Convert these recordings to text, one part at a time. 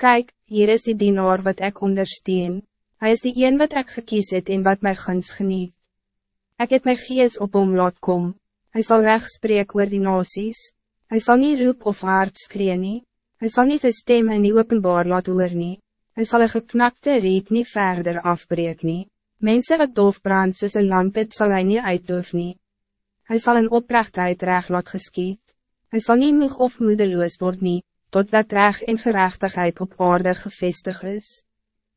Kijk, hier is die dienaar wat ik ondersteun. Hij is die een wat ik gekies het en wat mij guns geniet. Ik heb mijn gees op hom laat kom. Hij zal recht spreek oor die nasies. Hij zal niet roep of hard skree nie. Hij zal niet zijn stem in die openbaar laat hoor nie. Hij zal een geknakte reet niet verder afbreek nie. Mensen wat doof brand soos een lamp het, sal hy nie uitdoof nie. Hy sal in oprechtheid recht laat geskiet. Hij zal niet moeg of moedeloos worden, nie, totdat recht en gerechtigheid op aarde gevestig is.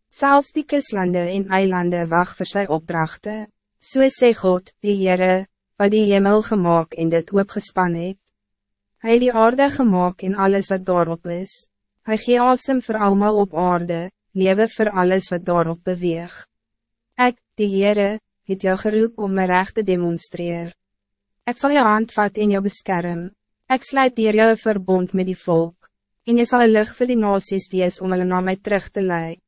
Zelfs die kuslande en eilanden wacht voor zijn opdrachten. So sê God, die Heere, wat die hemel gemaakt en dit opgespan het. Hy die aarde gemaakt en alles wat daarop is. Hij gee asem voor allemaal op aarde, lewe voor alles wat daarop beweeg. Ik, die Heere, het jou geroep om mijn recht te demonstreren. Ik zal je hand vat in jou beschermen. Ik sluit hier jou verbond met die volk, en je zal een lucht voor die nasies wees om hulle na my terug te leiden.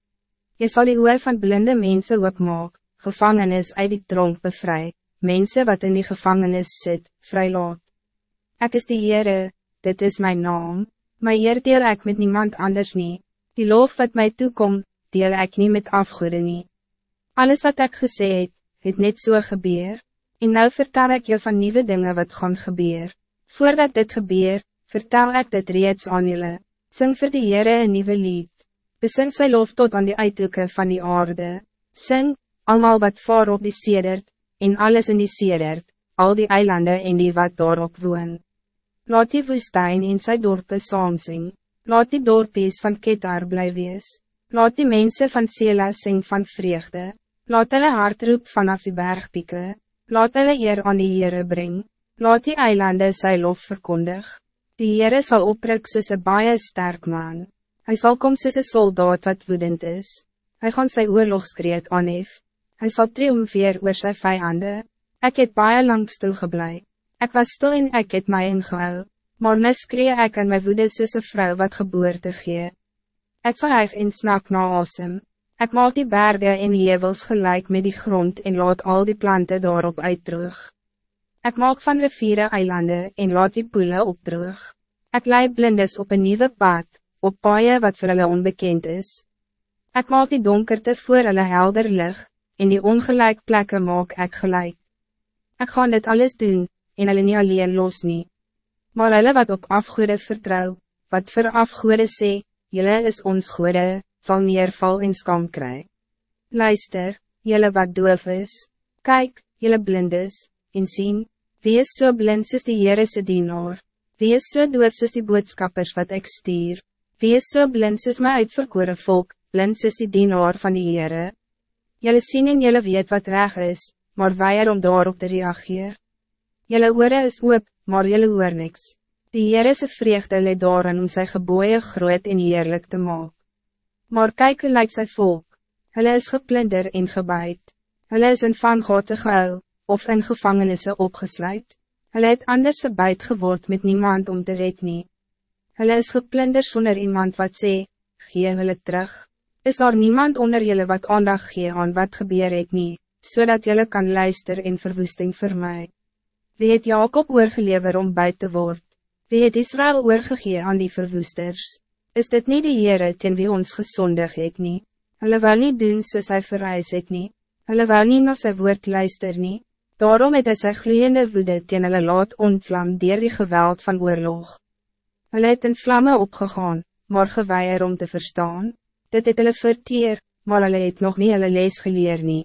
Je zal die oor van blinde mensen opmaak, gevangenis uit die tronk bevry, mensen wat in die gevangenis zit, vrylaat. Ik is die Heere, dit is mijn naam, my Heer deel ek met niemand anders nie, die loof wat mij toekom, deel ek niet met afgoede nie. Alles wat ik gesê het, het net so gebeur, en nou vertel ik je van nieuwe dingen wat gaan gebeur. Voordat dit gebeur, vertel ik dit reeds aan julle, sing vir die Heere een nieuwe lied, besing sy lof tot aan die uithoeke van die aarde, sing, allemaal wat voor op die sedert, en alles in die sedert, al die eilanden en die wat daarop woon. Laat die woestijn in sy dorpe saam sing, laat die dorpies van Ketar bly wees, laat die mensen van Sela sing van vreugde, laat hulle hart roep vanaf die bergpieke, laat hulle eer aan die Heere bring, laat die eilanden sy lof verkondig, die Heere sal oprik soos een baie sterk man, hy sal kom soos een soldaat wat woedend is, hy gaan sy oorlogskreet aanhef, hy sal triomfeer oor sy vijanden, ek het baie lang stilgeblij, ek was stil en ek het my ingehou, maar mis skree ek in my woede soos een vrou wat geboorte gee. Ek sal eig en snak na asem. Ek maak die bergen en hevels gelijk met die grond en laat al die planten daarop uitdroog. Ik maak van riviere eilanden en laat die poele opdroog. Ik leid blindes op een nieuwe pad, op paaie wat voor hulle onbekend is. Ik maak die donkerte voor hulle helder lig, en die ongelijk plekken maak ik gelijk. Ik ga dit alles doen, en hulle nie alleen los nie. Maar hulle wat op afgoede vertrouw, wat vir afgoede sê, julle is ons goede, zal neerval en skam kry. Luister, julle wat doof is, kyk, julle blind is, en sien, wie is so blind soos die Heere se dienaar, wie is so doof soos die boodskappers wat ik stuur, wie is so blind soos my uitverkore volk, blind soos die dienaar van die Heere. Julle sien en julle weet wat reg is, maar weier om daarop te reageren. Jelle oore is oop, maar jelle hoor niks. Die Heer is een vreugde leid daarin om sy geboeie groot en heerlijk te maken. Maar kyk hoe lyk sy volk. Hulle is geplunder en gebuid. Hulle is in van gehou, of in gevangenissen opgesluit. Hulle het anders gebuid geword met niemand om te red nie. Hulle is geplunder zonder iemand wat sê, gee hulle terug. Is er niemand onder jullie wat aandacht gee aan wat gebeur het nie, so jullie kan luisteren in verwoesting voor mij. Wie het Jacob oorgelever om bij te worden? Wie het Israël oorgegee aan die verwoesters? Is dit niet de Heere ten wie ons gezondig het nie? Hulle wil nie doen soos hy verreis het nie. Hulle wil nie na sy woord luister nie. Daarom het hy sy gloeiende woede ten hulle laat ontvlam dier die geweld van oorlog. Hulle het in vlamme opgegaan, maar geweier om te verstaan. Dit het hulle verteer, maar hulle het nog niet hulle les geleer nie.